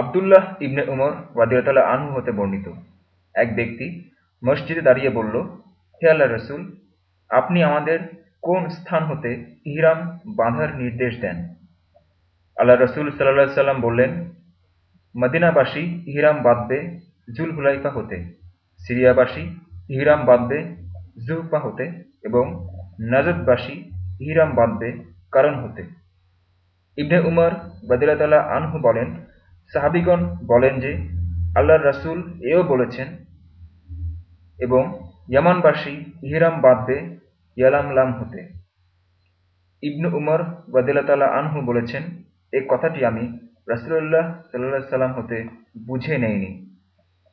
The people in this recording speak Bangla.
আবদুল্লাহ ইবনে উমর আনহু হতে বর্ণিত। এক ব্যক্তি মসজিদে দাঁড়িয়ে বলল, হে আল্লাহ রসুল, আপনি আমাদের কোন স্থান হতে ইহরাম বাঁধার নির্দেশ দেন? আল্লাহ রসুল সাল্লাহ সাল্লাম বললেন, মদিনাবাসী ইহরাম বাঁধবে জুল হুলাইফা হতে, সিরিয়াবাসী ইহরাম বাঁধবে জুহপা হতে এবং নাজদবাসী ইহরাম বাঁধবে কারণ হতে। ইবনে উমর বদিলাতাল্লাহ আনহু বলেন সাহাবিগণ বলেন যে, আল্লাহর রাসুল এও বলেছেন, এবং ইয়ামানবাসী ইহরাম বাঁধবে ইয়ালামলাম হতে। ইবনু উমর বদিলাতাল্লাহ আনহু বলেছেন, এ কথাটি আমি রাসুল্লাহ সাল্লাহ সাল্লাম হতে বুঝে নেইনি।